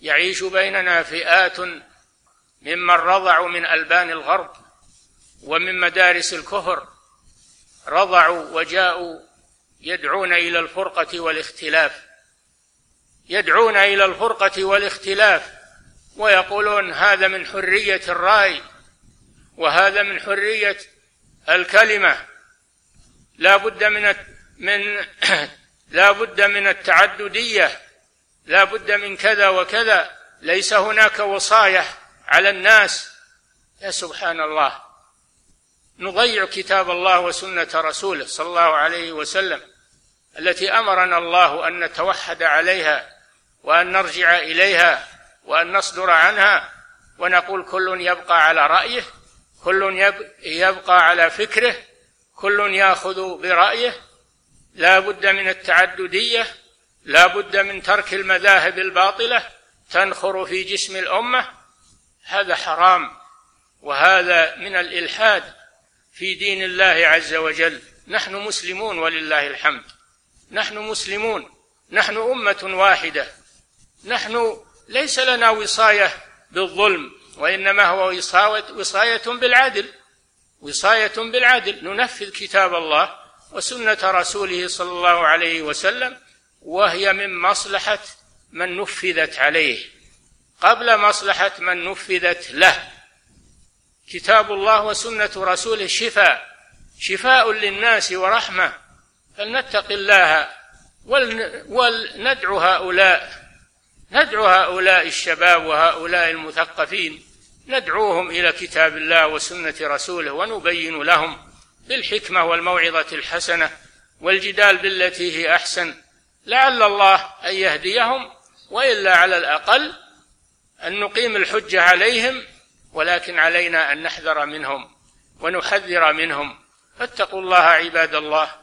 يعيش بيننا فئات ممن رضعوا من ألبان الغرب ومن مدارس الكفر رضعوا وجاءوا يدعون إلى الفرقة والاختلاف يدعون إلى الفرقة والاختلاف ويقولون هذا من حرية الرأي وهذا من حرية الكلمة. لا بد من من لا بد من التعددية لا بد من كذا وكذا ليس هناك وصايه على الناس. يا سبحان الله نضيع كتاب الله وسنة رسوله صلى الله عليه وسلم التي أمرنا الله أن نتوحد عليها وأن نرجع إليها وأن نصدر عنها ونقول كل يبقى على رأيه كل يبقى على فكره كل يأخذ برأيه. لا بد من التعددية لا بد من ترك المذاهب الباطلة تنخر في جسم الأمة. هذا حرام وهذا من الإلحاد في دين الله عز وجل. نحن مسلمون ولله الحمد. نحن مسلمون نحن أمة واحدة. نحن ليس لنا وصاية بالظلم وإنما هو وصاية بالعدل. وصاية بالعدل. ننفذ كتاب الله وسنة رسوله صلى الله عليه وسلم. وهي من مصلحة من نفذت عليه. قبل مصلحة من نفذت له. كتاب الله وسنة رسوله شفاء. شفاء للناس ورحمة. فلنتق الله ولندعو هؤلاء. ندعو هؤلاء الشباب وهؤلاء المثقفين. ندعوهم إلى كتاب الله وسنة رسوله ونبين لهم بالحكمة والموعظة الحسنة والجدال بالتي هي أحسن. لعل الله أن يهديهم وإلا على الأقل أن نقيم الحجة عليهم ولكن علينا أن نحذر منهم ونحذر منهم. فاتقوا الله عباد الله.